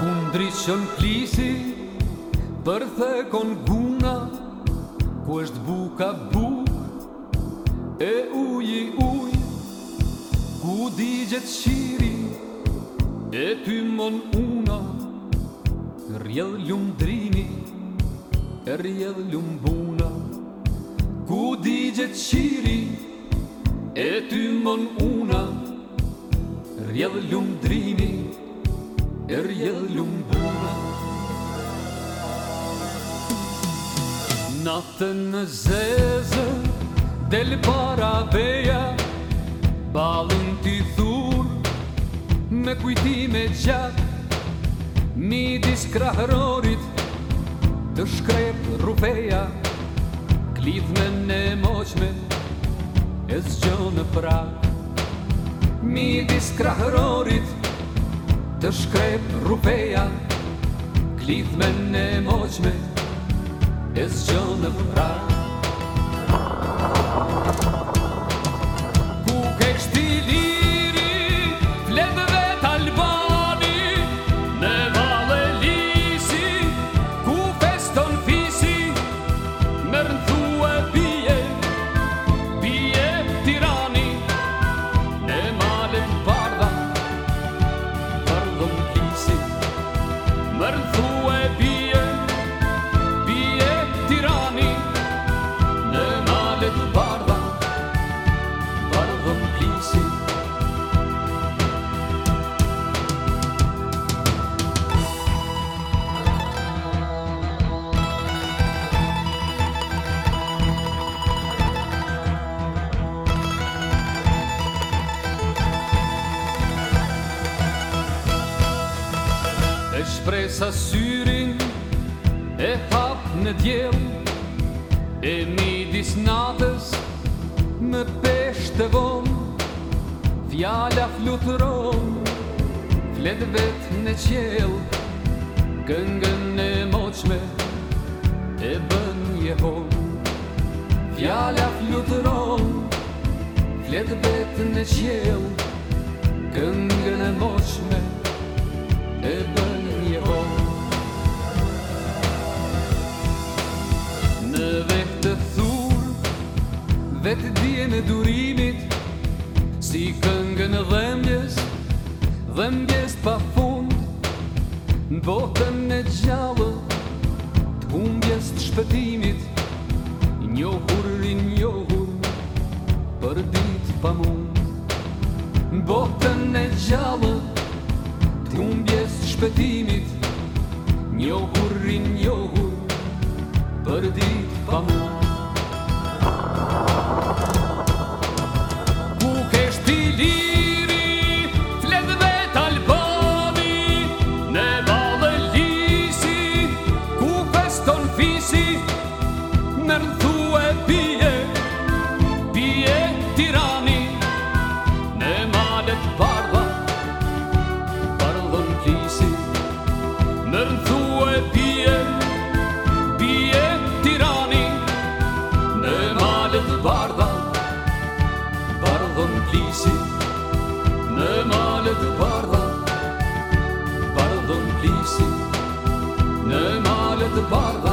Kundri shën plisi Për thekon guna Ku është buka buk E uj i uj Ku di gjithë shiri E ty mon una Rjedh ljumë drini E rjedh ljumë buna Ku di gjithë shiri E ty mon una Rjedh ljumë drini Er je lumbur Natën në zezë Del para veja Balën ti thur Me kujtime qat Mi diskrahërorit Të shkrep rufeja Klidhme në moqme E zgjo në prak Mi diskrahërorit Të shkrep të shkrep rupeja Klidhme në moqme E zgjë në vrat shpresa syrin E hap në djel E midis natës Më peshtë të von Fjalla flutron fletë vetë në qjel Gëngën e moqme E bën je hon Fjalla flutron fletë vetë në qjel e moqme Vetë dje në durimit Si këngë në dhemjes Dhemjes pa fund Në botën e gjallë Të humbjes të shpëtimit Njohur i njohur Për dit pa mund Në botën e gjallë Të humbjes të shpëtimit Njohur njohur liri Flet dhe talbani Në madhe Ku feston fisi flisin Në malet të bardha